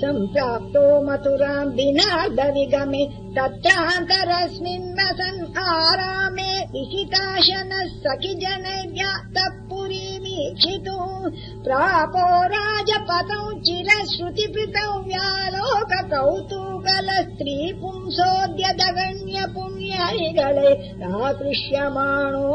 सम्प्राप्तो मथुराम् विना तत्रान्तरस्मिन् वसन् आरामे विहिताशनः सखि जनैर्व्याप्तः पुरीमीक्षितु प्रापो राजपतौ चिरश्रुतिपृतौ व्यालोक कौतूकल स्त्री पुंसोऽद्य दगण्य हरिगले नाकृष्यमाणो